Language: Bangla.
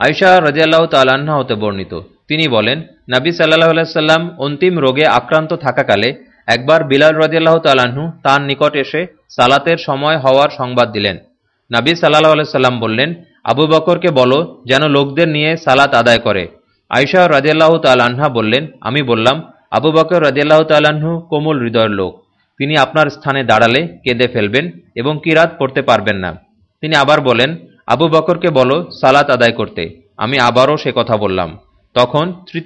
আয়সা রাজিয়াল্লাহ তাল্লাহ্না হতে বর্ণিত। তিনি বলেন, নাবী সাল্লাহ আলাইসাল্লাম অন্তিম রোগে আক্রান্ত থাকাকালে একবার বিলাল রাজিয়াল্লাহ তাল্লাহ্ন তার নিকট এসে সালাতের সময় হওয়ার সংবাদ দিলেন। নাবী সাল্লাহ আলাইসাল্লাম বললেন, আবু বকরকে বলো যেন লোকদের নিয়ে সালাত আদায় করে। আয়সা রাজিয়াল্লাহ তাল্লাহা বললেন, আমি বললাম, আবু বকর রাজিয়াল্লাহ তাল্লাহ্ন কোমল হৃদয়ের লোক। তিনি আপনার স্থানে দাঁড়ালে কেঁদে ফেলবেন এবং কিরাত পড়তে পারবেন না। তিনি আবার বলেন আবু বকরকে বলো সালাত আদায় করতে। আমি আবারও সে কথা বললাম। তখন